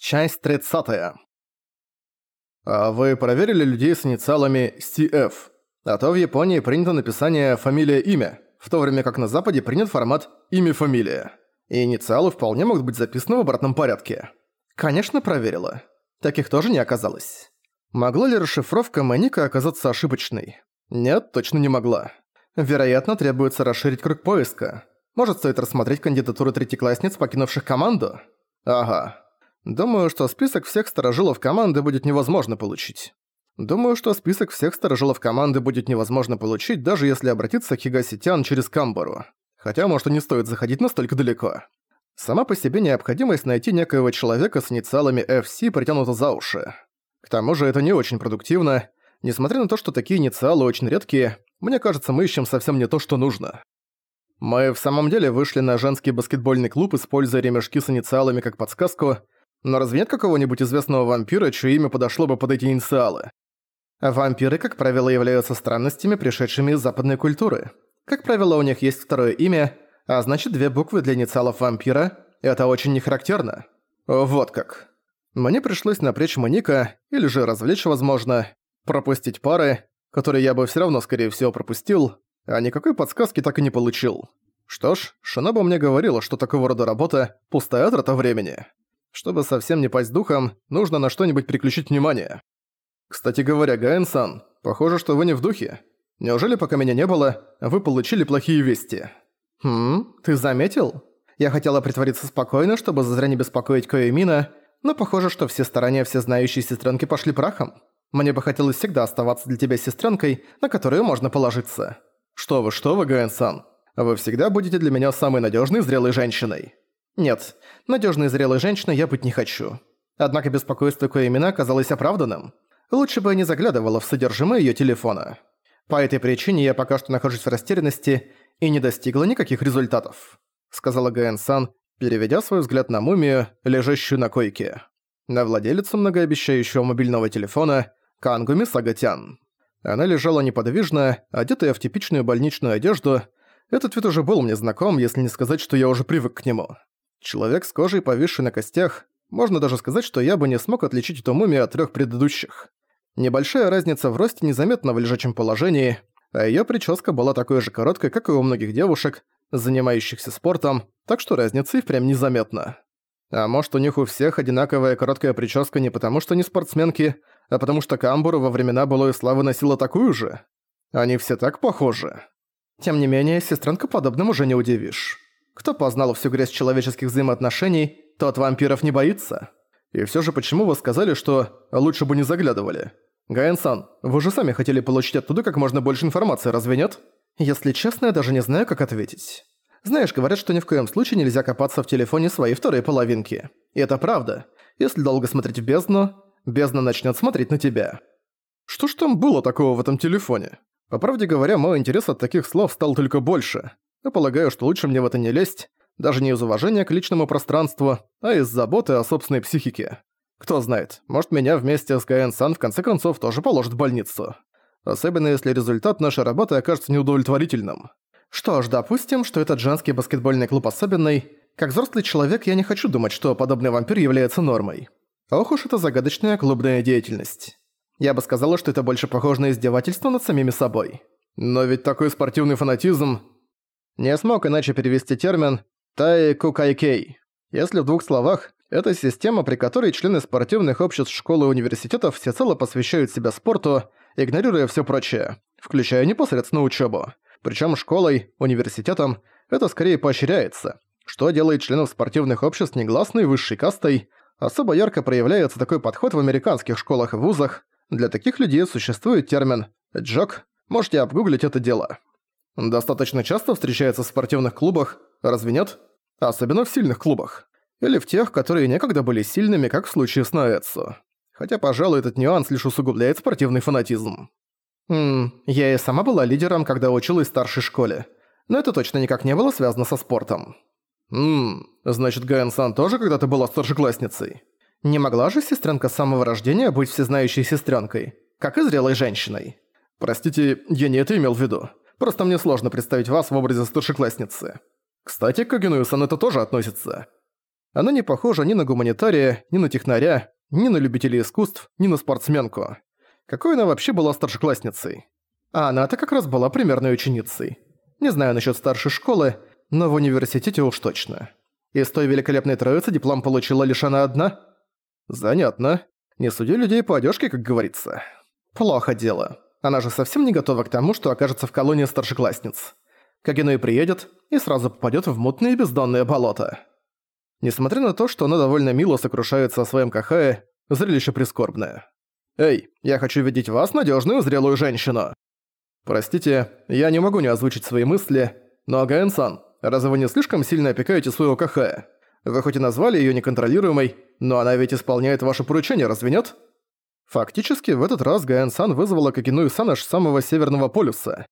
Часть 30. А вы проверили людей с инициалами CF? А то в Японии принято написание «фамилия-имя», в то время как на Западе принят формат «имя-фамилия». И инициалы вполне могут быть записаны в обратном порядке. Конечно, проверила. Таких тоже не оказалось. Могла ли расшифровка Маника оказаться ошибочной? Нет, точно не могла. Вероятно, требуется расширить круг поиска. Может, стоит рассмотреть кандидатуры третьеклассниц, покинувших команду? Ага. Думаю, что список всех сторожилов команды будет невозможно получить. Думаю, что список всех сторожилов команды будет невозможно получить, даже если обратиться к Хигаситян через Камбару. Хотя, может, и не стоит заходить настолько далеко. Сама по себе необходимость найти некоего человека с инициалами FC притянута за уши. К тому же это не очень продуктивно. Несмотря на то, что такие инициалы очень редкие, мне кажется, мы ищем совсем не то, что нужно. Мы в самом деле вышли на женский баскетбольный клуб, используя ремешки с инициалами как подсказку, но разве нет какого-нибудь известного вампира, чье имя подошло бы под эти инициалы? Вампиры, как правило, являются странностями, пришедшими из западной культуры. Как правило, у них есть второе имя, а значит две буквы для инициалов вампира – это очень нехарактерно. Вот как. Мне пришлось напрячь Моника, или же развлечь, возможно, пропустить пары, которые я бы все равно, скорее всего, пропустил, а никакой подсказки так и не получил. Что ж, Шиноба мне говорила, что такого рода работа – пустая трата времени. Чтобы совсем не пасть духом, нужно на что-нибудь переключить внимание. Кстати говоря, Гаэн-сан, похоже, что вы не в духе. Неужели пока меня не было, вы получили плохие вести? Хм, ты заметил? Я хотела притвориться спокойно, чтобы зазря не беспокоить Коэмина, но похоже, что все старания всезнающей сестренки пошли прахом. Мне бы хотелось всегда оставаться для тебя сестренкой, на которую можно положиться. Что вы, что вы, Гаэн-сан? Вы всегда будете для меня самой надежной зрелой женщиной. Нет, надежной зрелой женщиной я быть не хочу. Однако беспокойство Коэмина оказалось оправданным. Лучше бы я не заглядывала в содержимое её телефона. По этой причине я пока что нахожусь в растерянности и не достигла никаких результатов», сказала Гаэн-сан, переведя свой взгляд на мумию, лежащую на койке. На владелицу многообещающего мобильного телефона Кангуми Сагатян. Она лежала неподвижно, одетая в типичную больничную одежду. Этот вид уже был мне знаком, если не сказать, что я уже привык к нему. Человек с кожей, повисший на костях, можно даже сказать, что я бы не смог отличить эту мумию от трех предыдущих. Небольшая разница в росте незаметна в лежачем положении, а её прическа была такой же короткой, как и у многих девушек, занимающихся спортом, так что разница и впрямь незаметна. А может, у них у всех одинаковая короткая прическа не потому, что они спортсменки, а потому что Камбуру во времена былой славы носила такую же? Они все так похожи. Тем не менее, сестренка подобным уже не удивишь. Кто познал всю грязь человеческих взаимоотношений, тот вампиров не боится. И все же почему вы сказали, что лучше бы не заглядывали? Гаэн-сан, вы же сами хотели получить оттуда как можно больше информации, разве нет? Если честно, я даже не знаю, как ответить. Знаешь, говорят, что ни в коем случае нельзя копаться в телефоне своей второй половинки. И это правда. Если долго смотреть в бездну, бездна начнет смотреть на тебя. Что ж там было такого в этом телефоне? По правде говоря, мой интерес от таких слов стал только больше но полагаю, что лучше мне в это не лезть, даже не из уважения к личному пространству, а из заботы о собственной психике. Кто знает, может меня вместе с Гаэн Сан в конце концов тоже положат в больницу. Особенно если результат нашей работы окажется неудовлетворительным. Что ж, допустим, что этот женский баскетбольный клуб особенный. Как взрослый человек я не хочу думать, что подобный вампир является нормой. Ох уж это загадочная клубная деятельность. Я бы сказала, что это больше похоже на издевательство над самими собой. Но ведь такой спортивный фанатизм не смог иначе перевести термин «тайкукайкей». Если в двух словах, это система, при которой члены спортивных обществ школы и университетов всецело посвящают себя спорту, игнорируя все прочее, включая непосредственно учебу. Причем школой, университетом это скорее поощряется, что делает членов спортивных обществ негласной высшей кастой. Особо ярко проявляется такой подход в американских школах и вузах. Для таких людей существует термин «джок», можете обгуглить это дело. Достаточно часто встречается в спортивных клубах, разве нет? Особенно в сильных клубах. Или в тех, которые некогда были сильными, как в случае с Наэцу. Хотя, пожалуй, этот нюанс лишь усугубляет спортивный фанатизм. Ммм, я и сама была лидером, когда училась в старшей школе. Но это точно никак не было связано со спортом. Ммм, значит, Гаэн-сан тоже когда-то была старшеклассницей? Не могла же сестренка с самого рождения быть всезнающей сестренкой, как и зрелой женщиной? Простите, я не это имел в виду. Просто мне сложно представить вас в образе старшеклассницы. Кстати, к Кагенуэ-сан это тоже относится. Она не похожа ни на гуманитария, ни на технаря, ни на любителей искусств, ни на спортсменку. Какой она вообще была старшеклассницей? А она-то как раз была примерной ученицей. Не знаю насчет старшей школы, но в университете уж точно. Из той великолепной троицы диплом получила лишь она одна? Занятно. Не суди людей по одежке, как говорится. Плохо дело. Она же совсем не готова к тому, что окажется в колонии старшеклассниц. Кагино и приедет, и сразу попадет в мутные бездонные болота. Несмотря на то, что она довольно мило сокрушается о своем Кахае, зрелище прискорбное. «Эй, я хочу видеть вас, надежную зрелую женщину!» «Простите, я не могу не озвучить свои мысли, но Гаэн-сан, разве вы не слишком сильно опекаете своего Кахая? Вы хоть и назвали её неконтролируемой, но она ведь исполняет ваши поручения, разве нет?» Фактически, в этот раз Гаэн-сан вызвала Кокину-сан аж с самого Северного полюса.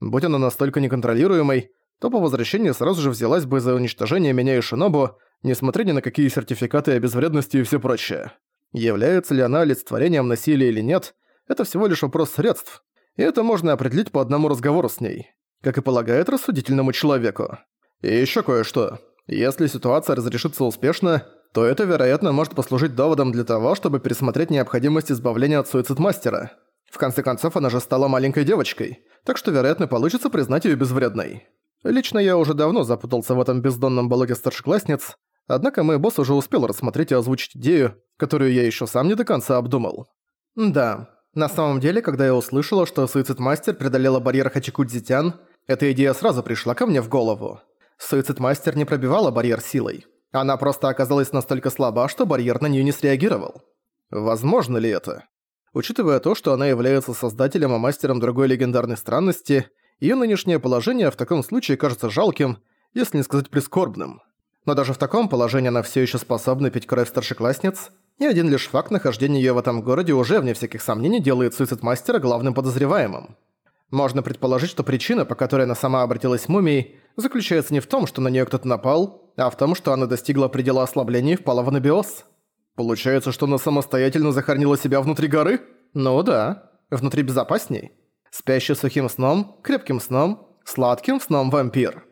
Будь она настолько неконтролируемой, то по возвращении сразу же взялась бы за уничтожение меня и Шинобу, несмотря ни на какие сертификаты о безвредности и все прочее. Является ли она олицетворением насилия или нет, это всего лишь вопрос средств, и это можно определить по одному разговору с ней, как и полагает рассудительному человеку. И еще кое-что. Если ситуация разрешится успешно, то это, вероятно, может послужить доводом для того, чтобы пересмотреть необходимость избавления от суицид-мастера. В конце концов, она же стала маленькой девочкой, так что, вероятно, получится признать её безвредной. Лично я уже давно запутался в этом бездонном балоге старшеклассниц, однако мой босс уже успел рассмотреть и озвучить идею, которую я ещё сам не до конца обдумал. Да, на самом деле, когда я услышала, что суицид-мастер преодолела барьер Хачикудзитян, эта идея сразу пришла ко мне в голову. Суицид-мастер не пробивала барьер силой. Она просто оказалась настолько слаба, что барьер на неё не среагировал. Возможно ли это? Учитывая то, что она является создателем и мастером другой легендарной странности, её нынешнее положение в таком случае кажется жалким, если не сказать прискорбным. Но даже в таком положении она всё ещё способна пить кровь старшеклассниц, и один лишь факт нахождения её в этом городе уже, вне всяких сомнений, делает суицид-мастера главным подозреваемым. Можно предположить, что причина, по которой она сама обратилась мумией, заключается не в том, что на неё кто-то напал, а в том, что она достигла предела ослабления и впала в анабиоз. Получается, что она самостоятельно захоронила себя внутри горы? Ну да, внутри безопасней. Спящий сухим сном, крепким сном, сладким сном вампир.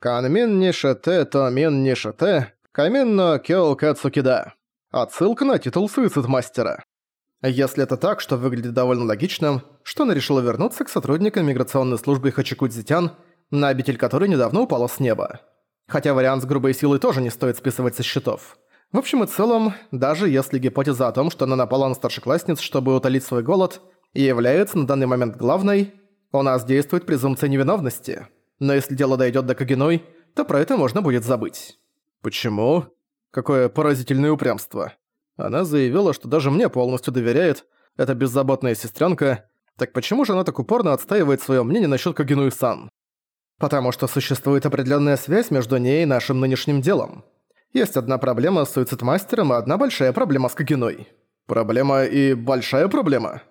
Канмин не шете, то мин не камин но кёл кэцукида. Отсылка на титул суицид-мастера. Если это так, что выглядит довольно логичным, что она решила вернуться к сотрудникам миграционной службы Хачикудзитян, на обитель которой недавно упала с неба. Хотя вариант с грубой силой тоже не стоит списывать со счетов. В общем и целом, даже если гипотеза о том, что она напала на старшеклассниц, чтобы утолить свой голод, является на данный момент главной, у нас действует презумпция невиновности. Но если дело дойдет до Кагиной, то про это можно будет забыть. Почему? Какое поразительное упрямство. Она заявила, что даже мне полностью доверяет, эта беззаботная сестренка. Так почему же она так упорно отстаивает свое мнение насчет Кагинуи-сан? Потому что существует определенная связь между ней и нашим нынешним делом. Есть одна проблема с суицид-мастером и одна большая проблема с Кагиной. Проблема и большая проблема.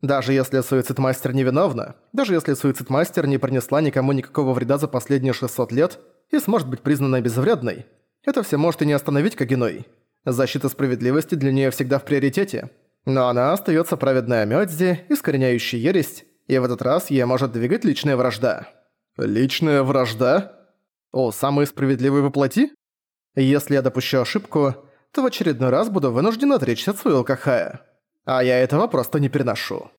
Даже если суицид-мастер невиновна, даже если суицид-мастер не принесла никому никакого вреда за последние 600 лет и сможет быть признана безвредной, это все может и не остановить Кагиной. Защита справедливости для нее всегда в приоритете. Но она остается праведной Амёдзи, искореняющей ересь, и в этот раз ей может двигать личная вражда. Личная вражда? О, самый справедливый воплоти? Если я допущу ошибку, то в очередной раз буду вынужден отречься от своего Кахая. А я этого просто не переношу.